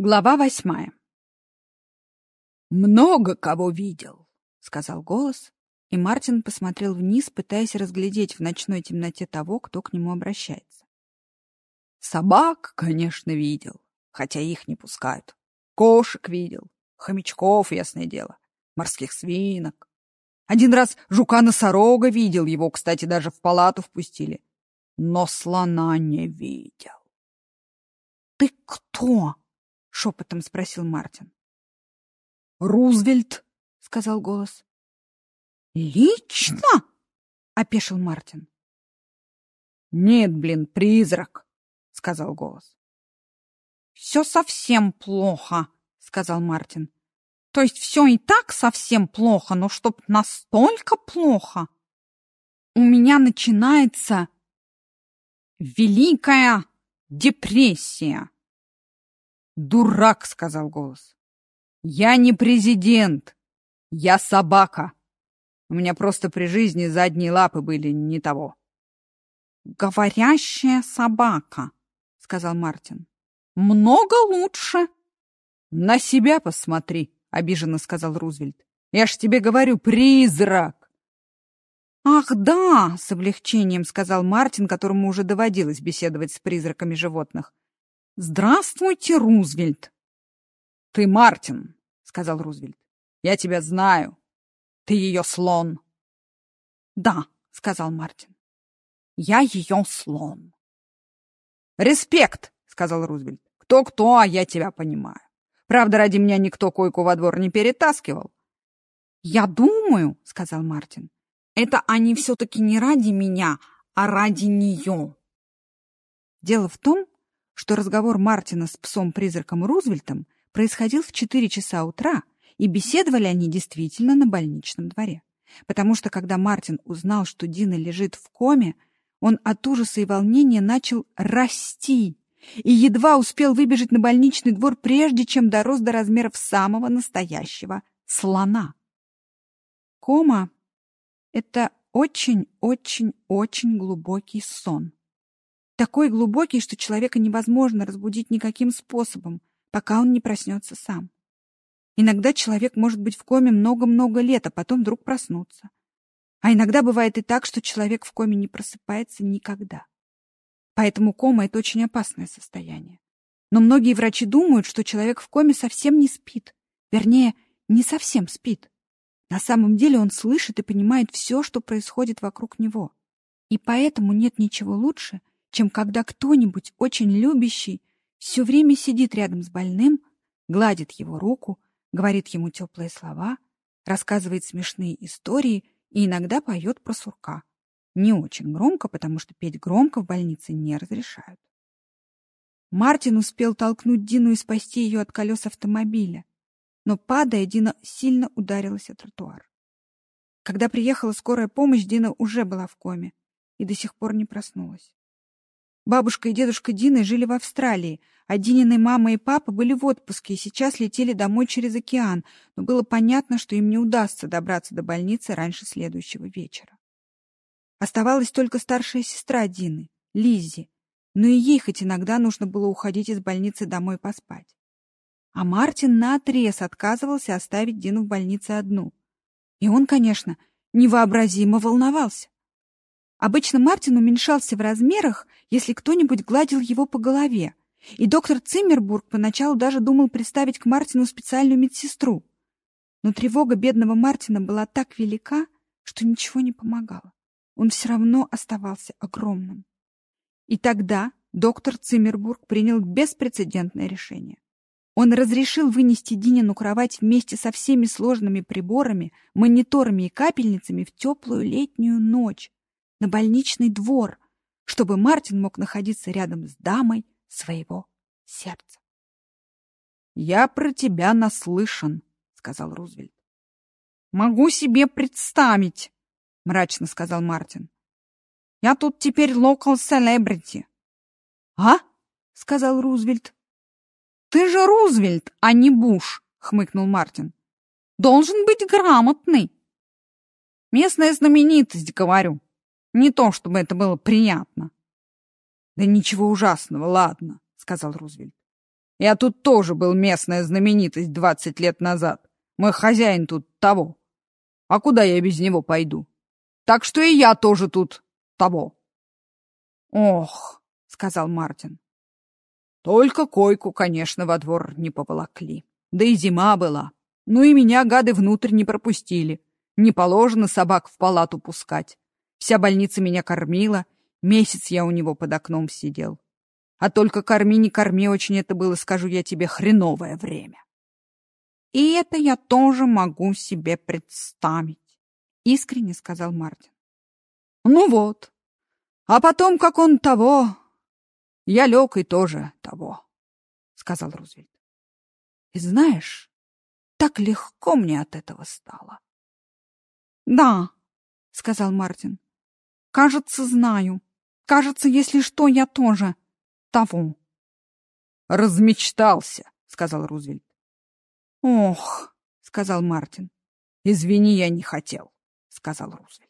Глава восьмая. «Много кого видел», — сказал голос, и Мартин посмотрел вниз, пытаясь разглядеть в ночной темноте того, кто к нему обращается. «Собак, конечно, видел, хотя их не пускают. Кошек видел, хомячков, ясное дело, морских свинок. Один раз жука-носорога видел, его, кстати, даже в палату впустили. Но слона не видел». «Ты кто?» Шепотом спросил Мартин. Рузвельт, сказал голос. Лично? опешил Мартин. Нет, блин, призрак, сказал голос. Все совсем плохо, сказал Мартин. То есть все и так совсем плохо, но чтоб настолько плохо. У меня начинается великая депрессия. «Дурак!» — сказал голос. «Я не президент. Я собака. У меня просто при жизни задние лапы были не того». «Говорящая собака», — сказал Мартин. «Много лучше». «На себя посмотри», — обиженно сказал Рузвельт. «Я ж тебе говорю, призрак!» «Ах, да!» — с облегчением сказал Мартин, которому уже доводилось беседовать с призраками животных. «Здравствуйте, Рузвельт!» «Ты Мартин», — сказал Рузвельт. «Я тебя знаю. Ты ее слон». «Да», — сказал Мартин. «Я ее слон». «Респект», — сказал Рузвельт. «Кто-кто, а я тебя понимаю. Правда, ради меня никто койку во двор не перетаскивал». «Я думаю», — сказал Мартин, — «это они все-таки не ради меня, а ради нее». Дело в том, что разговор Мартина с псом-призраком Рузвельтом происходил в 4 часа утра, и беседовали они действительно на больничном дворе. Потому что, когда Мартин узнал, что Дина лежит в коме, он от ужаса и волнения начал расти и едва успел выбежать на больничный двор, прежде чем дорос до размеров самого настоящего слона. Кома — это очень-очень-очень глубокий сон. Такой глубокий, что человека невозможно разбудить никаким способом, пока он не проснется сам. Иногда человек может быть в коме много-много лет, а потом вдруг проснуться. А иногда бывает и так, что человек в коме не просыпается никогда. Поэтому кома — это очень опасное состояние. Но многие врачи думают, что человек в коме совсем не спит. Вернее, не совсем спит. На самом деле он слышит и понимает все, что происходит вокруг него. И поэтому нет ничего лучше, чем когда кто-нибудь очень любящий все время сидит рядом с больным, гладит его руку, говорит ему теплые слова, рассказывает смешные истории и иногда поет про сурка. Не очень громко, потому что петь громко в больнице не разрешают. Мартин успел толкнуть Дину и спасти ее от колес автомобиля, но, падая, Дина сильно ударилась о тротуар. Когда приехала скорая помощь, Дина уже была в коме и до сих пор не проснулась. Бабушка и дедушка Дины жили в Австралии, а Динины мама и папа были в отпуске и сейчас летели домой через океан, но было понятно, что им не удастся добраться до больницы раньше следующего вечера. Оставалась только старшая сестра Дины, Лиззи, но и ей хоть иногда нужно было уходить из больницы домой поспать. А Мартин наотрез отказывался оставить Дину в больнице одну. И он, конечно, невообразимо волновался. Обычно Мартин уменьшался в размерах, если кто-нибудь гладил его по голове, и доктор Циммербург поначалу даже думал представить к Мартину специальную медсестру. Но тревога бедного Мартина была так велика, что ничего не помогало. Он все равно оставался огромным. И тогда доктор Циммербург принял беспрецедентное решение. Он разрешил вынести Динину кровать вместе со всеми сложными приборами, мониторами и капельницами в теплую летнюю ночь, на больничный двор, чтобы Мартин мог находиться рядом с дамой своего сердца. «Я про тебя наслышан», — сказал Рузвельт. «Могу себе представить», — мрачно сказал Мартин. «Я тут теперь local celebrity». «А?» — сказал Рузвельт. «Ты же Рузвельт, а не Буш», — хмыкнул Мартин. «Должен быть грамотный». «Местная знаменитость, говорю», не то, чтобы это было приятно. Да ничего ужасного, ладно, сказал Рузвельт. Я тут тоже был местная знаменитость двадцать лет назад. Мой хозяин тут того. А куда я без него пойду? Так что и я тоже тут того. Ох, сказал Мартин. Только койку, конечно, во двор не поволокли. Да и зима была. Ну и меня гады внутрь не пропустили. Не положено собак в палату пускать. Вся больница меня кормила. Месяц я у него под окном сидел. А только корми, не корми, очень это было, скажу я тебе, хреновое время. И это я тоже могу себе представить, искренне сказал Мартин. Ну вот. А потом, как он того, я лег и тоже того, сказал Рузвельт. И знаешь, так легко мне от этого стало. Да, сказал Мартин. Кажется, знаю. Кажется, если что, я тоже того. Размечтался, сказал Рузвельт. Ох, сказал Мартин. Извини, я не хотел, сказал Рузвельт.